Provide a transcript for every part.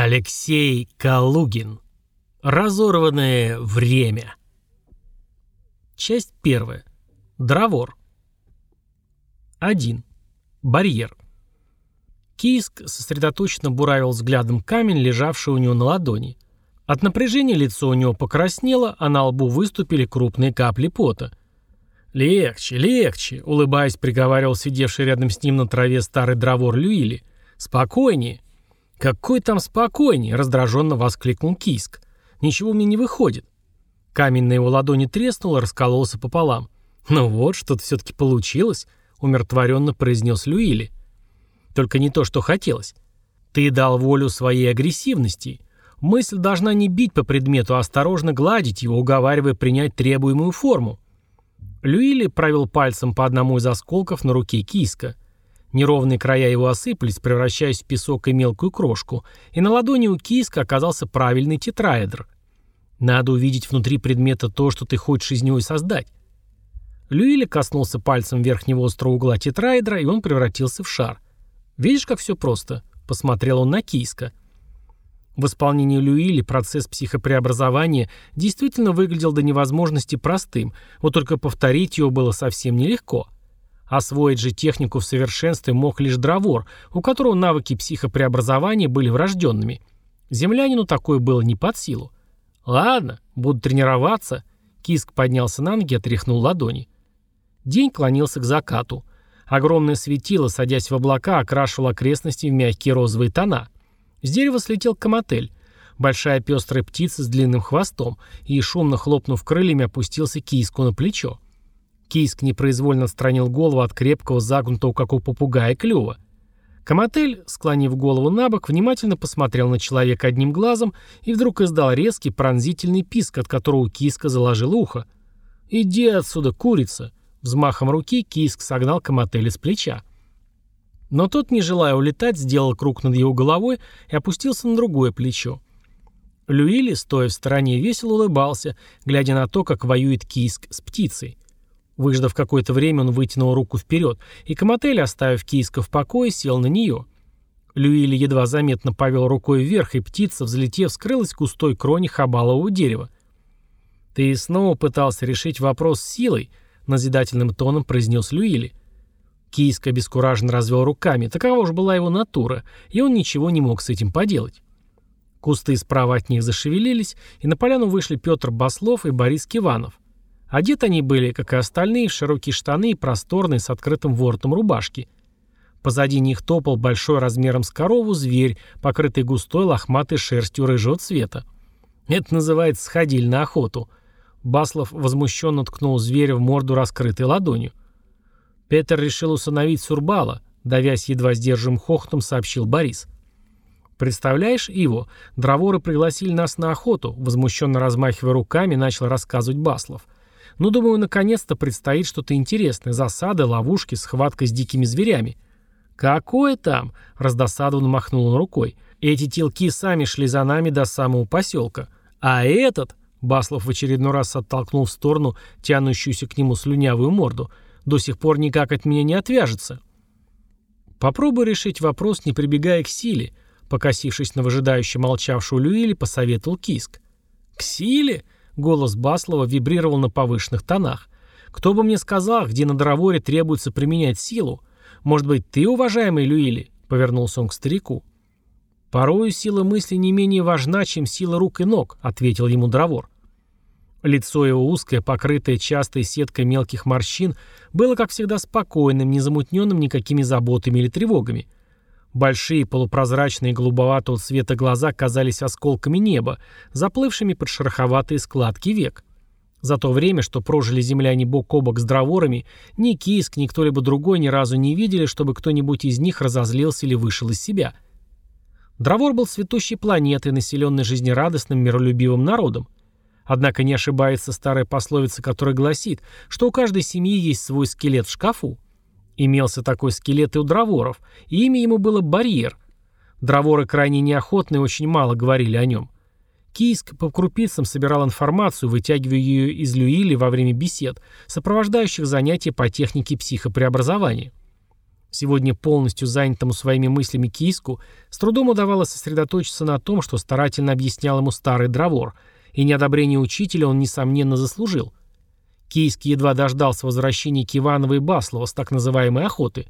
Алексей Калугин. Разорванное время. Часть первая. Дровор. 1. Барьер. Киск сосредоточенно буравил взглядом камень, лежавший у него на ладони. От напряжения лицо у него покраснело, а на лбу выступили крупные капли пота. «Легче, легче», — улыбаясь, приговаривал сидевший рядом с ним на траве старый дровор Люили. «Спокойнее. «Какой там спокойней!» — раздраженно воскликнул Кийск. «Ничего мне не выходит». Камень на его ладони треснул и раскололся пополам. «Ну вот, что-то все-таки получилось», — умиротворенно произнес Люили. «Только не то, что хотелось. Ты дал волю своей агрессивности. Мысль должна не бить по предмету, а осторожно гладить его, уговаривая принять требуемую форму». Люили провел пальцем по одному из осколков на руке Кийска — Неровные края его осыпались, превращаясь в песок и мелкую крошку, и на ладони у киска оказался правильный тетраэдр. Надо увидеть внутри предмета то, что ты хочешь из него и создать. Люили коснулся пальцем верхнего острого угла тетраэдра, и он превратился в шар. «Видишь, как все просто?» — посмотрел он на киска. В исполнении Люили процесс психопреобразования действительно выглядел до невозможности простым, вот только повторить его было совсем нелегко — Освоить же технику в совершенстве мог лишь дровор, у которого навыки психопреобразования были врожденными. Землянину такое было не под силу. «Ладно, буду тренироваться». Киск поднялся на ноги и отряхнул ладони. День клонился к закату. Огромное светило, садясь в облака, окрашивало окрестности в мягкие розовые тона. С дерева слетел коматель. Большая пестрая птица с длинным хвостом, и, шумно хлопнув крыльями, опустился киску на плечо. Кийск непроизвольно отстранил голову от крепкого, загнутого, как у попугая, клюва. Каматель, склонив голову на бок, внимательно посмотрел на человека одним глазом и вдруг издал резкий пронзительный писк, от которого Киска заложил ухо. «Иди отсюда, курица!» Взмахом руки Киск согнал Камателя с плеча. Но тот, не желая улетать, сделал круг над его головой и опустился на другое плечо. Люили, стоя в стороне, весело улыбался, глядя на то, как воюет Киск с птицей. Выждав какое-то время, он вытянул руку вперед, и Каматель, оставив Кийска в покое, сел на нее. Люили едва заметно повел рукой вверх, и птица, взлетев, скрылась в густой кроне хабалового дерева. «Ты снова пытался решить вопрос силой», — назидательным тоном произнес Люили. Кийск обескураженно развел руками, такова уж была его натура, и он ничего не мог с этим поделать. Кусты справа от них зашевелились, и на поляну вышли Петр Баслов и Борис Киванов. Одеты они были, как и остальные, в широкие штаны и просторные с открытым воротом рубашки. Позади них топал большой размером с корову зверь, покрытый густой лохматой шерстью рыжего цвета. Это называется «сходили на охоту». Баслов возмущенно ткнул зверя в морду раскрытой ладонью. Петр решил усыновить Сурбала, давясь едва сдержанным хохотом, сообщил Борис. «Представляешь, Иво, дроворы пригласили нас на охоту», возмущенно размахивая руками, начал рассказывать Баслов – ну, думаю, наконец-то предстоит что-то интересное. Засады, ловушки, схватка с дикими зверями. «Какое там?» — раздосадованно махнул он рукой. «Эти телки сами шли за нами до самого поселка. А этот...» — Баслов в очередной раз оттолкнул в сторону тянущуюся к нему слюнявую морду. «До сих пор никак от меня не отвяжется». «Попробуй решить вопрос, не прибегая к силе», — покосившись на выжидающе молчавшую Люили, посоветовал Киск. «К силе?» Голос Баслова вибрировал на повышенных тонах. «Кто бы мне сказал, где на Дороворе требуется применять силу? Может быть, ты, уважаемый Люили?» — повернулся он к старику. «Порою сила мысли не менее важна, чем сила рук и ног», — ответил ему Дровор. Лицо его узкое, покрытое частой сеткой мелких морщин, было, как всегда, спокойным, незамутненным никакими заботами или тревогами. Большие полупрозрачные голубоватого цвета глаза казались осколками неба, заплывшими под шероховатые складки век. За то время, что прожили земляне бок о бок с дроворами, ни Киск, ни кто-либо другой ни разу не видели, чтобы кто-нибудь из них разозлился или вышел из себя. Дровор был цветущей планетой, населенной жизнерадостным, миролюбивым народом. Однако не ошибается старая пословица, которая гласит, что у каждой семьи есть свой скелет в шкафу. Имелся такой скелет и у дроворов, и имя ему было Барьер. Дроворы крайне неохотно и очень мало говорили о нем. Кийск по крупицам собирал информацию, вытягивая ее из Люили во время бесед, сопровождающих занятия по технике психопреобразования. Сегодня полностью занятому своими мыслями киску с трудом удавалось сосредоточиться на том, что старательно объяснял ему старый дровор, и неодобрение учителя он, несомненно, заслужил. Кийский едва дождался возвращения Киванова и Баслова с так называемой охоты.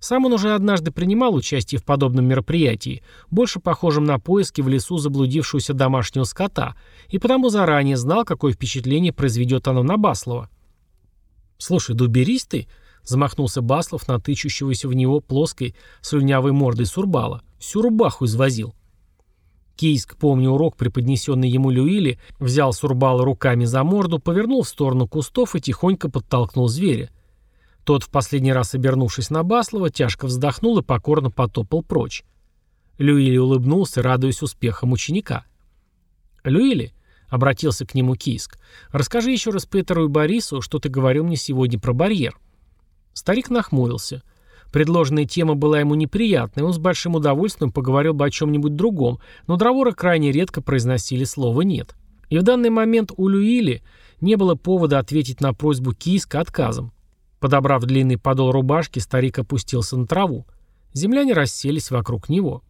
Сам он уже однажды принимал участие в подобном мероприятии, больше похожем на поиски в лесу заблудившегося домашнего скота, и потому заранее знал, какое впечатление произведет оно на Баслова. «Слушай, да уберись ты!» — замахнулся Баслов на тычущегося в него плоской слюнявой мордой Сурбала. «Всю рубаху извозил». Кийск, помня урок, преподнесенный ему Люили, взял Сурбала руками за морду, повернул в сторону кустов и тихонько подтолкнул зверя. Тот, в последний раз обернувшись на Баслова, тяжко вздохнул и покорно потопал прочь. Люили улыбнулся, радуясь успехам ученика. «Люили», — обратился к нему Кийск, — «расскажи еще раз Петеру и Борису, что ты говорил мне сегодня про барьер». Старик нахмурился — Предложенная тема была ему неприятной, он с большим удовольствием поговорил бы о чем-нибудь другом, но дроворы крайне редко произносили слово «нет». И в данный момент у Люили не было повода ответить на просьбу Кийска отказом. Подобрав длинный подол рубашки, старик опустился на траву. Земляне расселись вокруг него.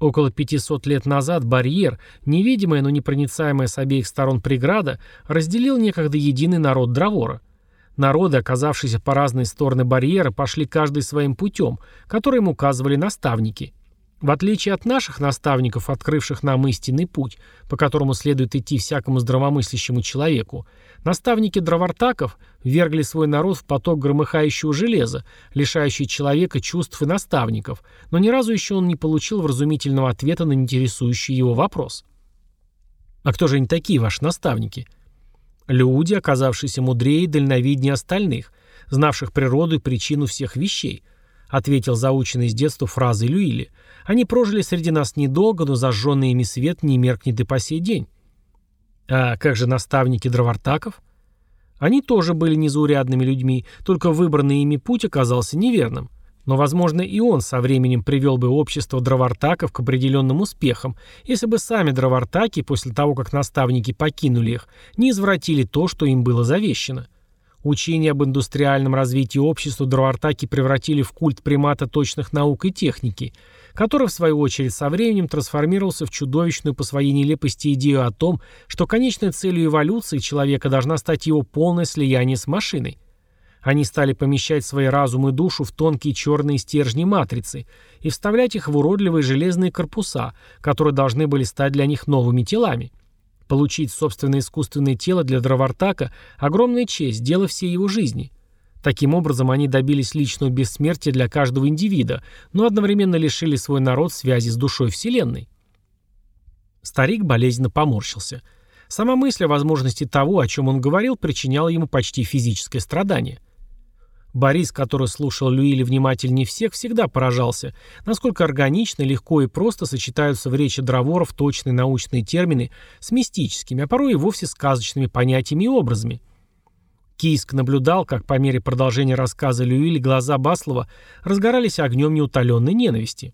Около 500 лет назад барьер, невидимая, но непроницаемая с обеих сторон преграда, разделил некогда единый народ Дровора – Народы, оказавшиеся по разные стороны барьера, пошли каждый своим путем, который им указывали наставники. В отличие от наших наставников, открывших нам истинный путь, по которому следует идти всякому здравомыслящему человеку, наставники дровартаков вергли свой народ в поток громыхающего железа, лишающий человека чувств и наставников, но ни разу еще он не получил вразумительного ответа на интересующий его вопрос. «А кто же они такие, ваши наставники?» Люди, оказавшиеся мудрее и дальновиднее остальных, знавших природу и причину всех вещей, ответил заученный с детства фразой Люили. Они прожили среди нас недолго, но зажженный ими свет не меркнет и по сей день. А как же наставники дровартаков? Они тоже были незаурядными людьми, только выбранный ими путь оказался неверным. Но, возможно, и он со временем привел бы общество дровартаков к определенным успехам, если бы сами дровартаки, после того, как наставники покинули их, не извратили то, что им было завещено. Учение об индустриальном развитии общества дровартаки превратили в культ примата точных наук и техники, который, в свою очередь, со временем трансформировался в чудовищную по своей нелепости идею о том, что конечной целью эволюции человека должна стать его полное слияние с машиной. Они стали помещать свои разум и душу в тонкие черные стержни матрицы и вставлять их в уродливые железные корпуса, которые должны были стать для них новыми телами. Получить собственное искусственное тело для Дровартака – огромная честь, дело всей его жизни. Таким образом, они добились личного бессмертия для каждого индивида, но одновременно лишили свой народ связи с душой Вселенной. Старик болезненно поморщился. Сама мысль о возможности того, о чем он говорил, причиняла ему почти физическое страдание – Борис, который слушал Люили внимательнее всех, всегда поражался, насколько органично, легко и просто сочетаются в речи Дроворов точные научные термины с мистическими, а порой и вовсе сказочными понятиями и образами. Кийск наблюдал, как по мере продолжения рассказа Люили глаза Баслова разгорались огнем неутоленной ненависти.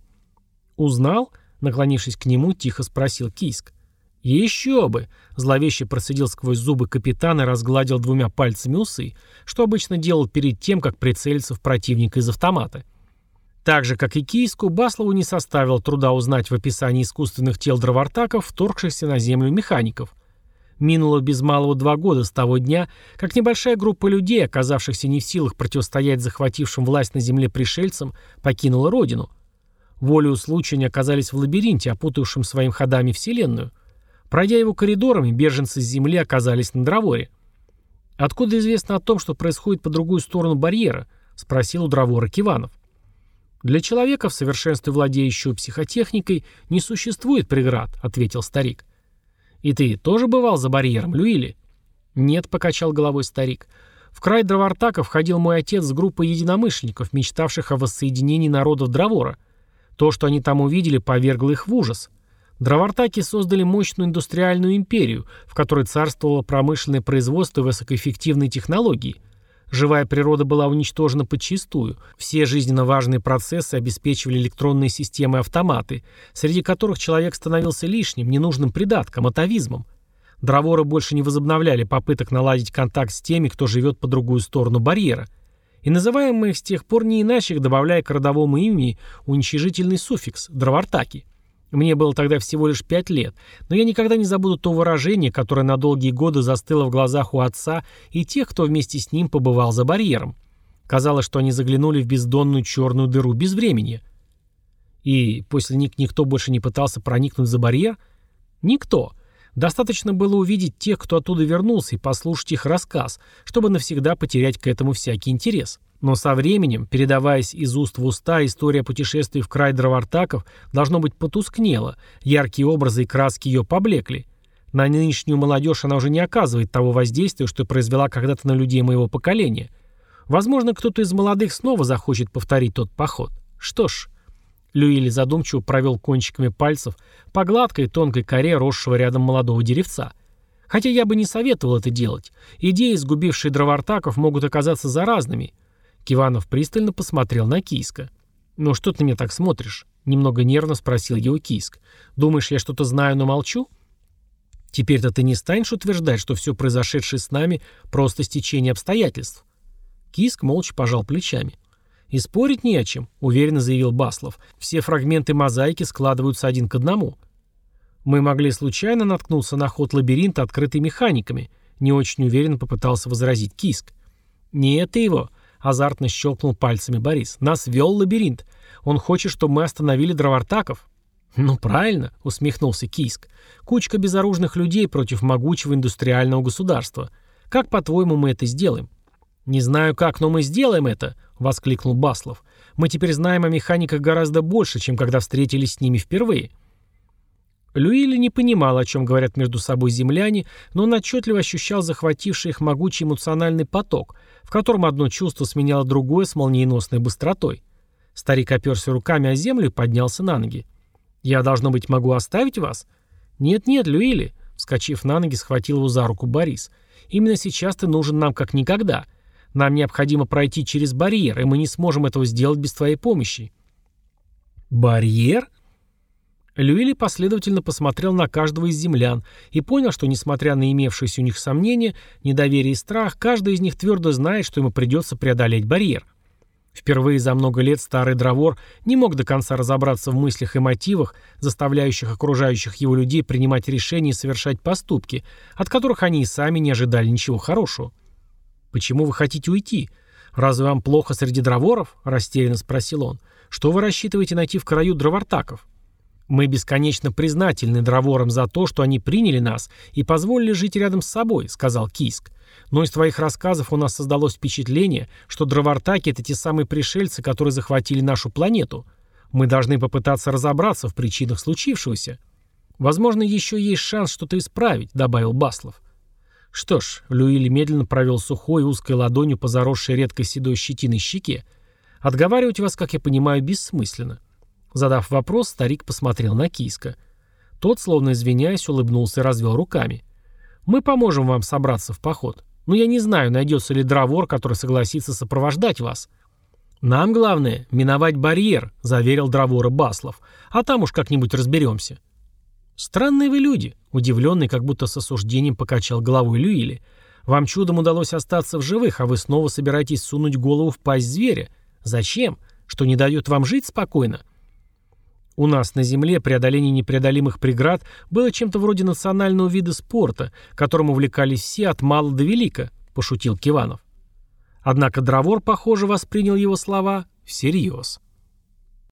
«Узнал?» — наклонившись к нему, тихо спросил Кийск. «Еще бы!» – зловеще процедил сквозь зубы капитан и разгладил двумя пальцами усы, что обычно делал перед тем, как прицелиться в противника из автомата. Так же, как и Кийску, Баслову не составило труда узнать в описании искусственных тел дровартаков, вторгшихся на землю механиков. Минуло без малого два года с того дня, как небольшая группа людей, оказавшихся не в силах противостоять захватившим власть на земле пришельцам, покинула родину. Волею случая они оказались в лабиринте, опутавшем своим ходами Вселенную. Пройдя его коридорами, беженцы с земли оказались на Дроворе. «Откуда известно о том, что происходит по другую сторону барьера?» — спросил у Дровора Киванов. «Для человека, в совершенстве владеющего психотехникой, не существует преград», — ответил старик. «И ты тоже бывал за барьером, Люили?» «Нет», — покачал головой старик. «В край Дровартака входил мой отец с группой единомышленников, мечтавших о воссоединении народов Дровора. То, что они там увидели, повергло их в ужас. Дровартаки создали мощную индустриальную империю, в которой царствовало промышленное производство и высокоэффективные технологии. Живая природа была уничтожена подчистую. Все жизненно важные процессы обеспечивали электронные системы и автоматы, среди которых человек становился лишним, ненужным придатком, атовизмом. Дроворы больше не возобновляли попыток наладить контакт с теми, кто живет по другую сторону барьера. И называем мы их с тех пор не иначе, добавляя к родовому имени уничижительный суффикс «дровартаки». Мне было тогда всего лишь пять лет, но я никогда не забуду то выражение, которое на долгие годы застыло в глазах у отца и тех, кто вместе с ним побывал за барьером. Казалось, что они заглянули в бездонную черную дыру без времени. И после них никто больше не пытался проникнуть за барьер? Никто. Достаточно было увидеть тех, кто оттуда вернулся, и послушать их рассказ, чтобы навсегда потерять к этому всякий интерес. Но со временем, передаваясь из уст в уста, история путешествий в край дровартаков должно быть потускнела, яркие образы и краски ее поблекли. На нынешнюю молодежь она уже не оказывает того воздействия, что произвела когда-то на людей моего поколения. Возможно, кто-то из молодых снова захочет повторить тот поход. Что ж, Люили задумчиво провел кончиками пальцев по гладкой тонкой коре росшего рядом молодого деревца. Хотя я бы не советовал это делать. Идеи, сгубившие дровартаков, могут оказаться заразными. Киванов пристально посмотрел на Кийска. «Ну что ты на меня так смотришь?» Немного нервно спросил его Кийск. «Думаешь, я что-то знаю, но молчу?» «Теперь-то ты не станешь утверждать, что все произошедшее с нами – просто стечение обстоятельств?» Киск молча пожал плечами. «И спорить не о чем», — уверенно заявил Баслов. «Все фрагменты мозаики складываются один к одному». «Мы могли случайно наткнуться на ход лабиринта, открытый механиками», — не очень уверенно попытался возразить Киск. «Не это его», — азартно щелкнул пальцами Борис. «Нас вел лабиринт. Он хочет, чтобы мы остановили дровартаков». «Ну правильно», — усмехнулся Кийск. «Кучка безоружных людей против могучего индустриального государства. Как, по-твоему, мы это сделаем?» «Не знаю как, но мы сделаем это», — воскликнул Баслов. «Мы теперь знаем о механиках гораздо больше, чем когда встретились с ними впервые». Люили не понимал, о чем говорят между собой земляне, но он отчетливо ощущал захвативший их могучий эмоциональный поток, в котором одно чувство сменяло другое с молниеносной быстротой. Старик оперся руками о землю и поднялся на ноги. «Я, должно быть, могу оставить вас?» «Нет-нет, Люили», — вскочив на ноги, схватил его за руку Борис. «Именно сейчас ты нужен нам как никогда. Нам необходимо пройти через барьер, и мы не сможем этого сделать без твоей помощи». «Барьер?» Люили последовательно посмотрел на каждого из землян и понял, что, несмотря на имевшиеся у них сомнения, недоверие и страх, каждый из них твердо знает, что ему придется преодолеть барьер. Впервые за много лет старый дровор не мог до конца разобраться в мыслях и мотивах, заставляющих окружающих его людей принимать решения и совершать поступки, от которых они и сами не ожидали ничего хорошего. «Почему вы хотите уйти? Разве вам плохо среди дроворов?» – растерянно спросил он. «Что вы рассчитываете найти в краю дровартаков?» «Мы бесконечно признательны дроворам за то, что они приняли нас и позволили жить рядом с собой», — сказал Кийск. «Но из твоих рассказов у нас создалось впечатление, что дровартаки — это те самые пришельцы, которые захватили нашу планету. Мы должны попытаться разобраться в причинах случившегося. Возможно, еще есть шанс что-то исправить», — добавил Баслов. Что ж, Люили медленно провел сухой узкой ладонью по заросшей редкой седой щетиной щеке. Отговаривать вас, как я понимаю, бессмысленно. Задав вопрос, старик посмотрел на Киска. Тот, словно извиняясь, улыбнулся и развел руками. «Мы поможем вам собраться в поход. Но я не знаю, найдется ли дровор, который согласится сопровождать вас». «Нам главное — миновать барьер», — заверил дровора Баслов. «А там уж как-нибудь разберемся». «Странные вы люди», — удивленный, как будто с осуждением покачал головой Люили. «Вам чудом удалось остаться в живых, а вы снова собираетесь сунуть голову в пасть зверя. Зачем? Что не дает вам жить спокойно?» У нас на Земле преодоление непреодолимых преград было чем-то вроде национального вида спорта, которым увлекались все от мала до велика, пошутил Киванов. Однако Дровор, похоже, воспринял его слова всерьез.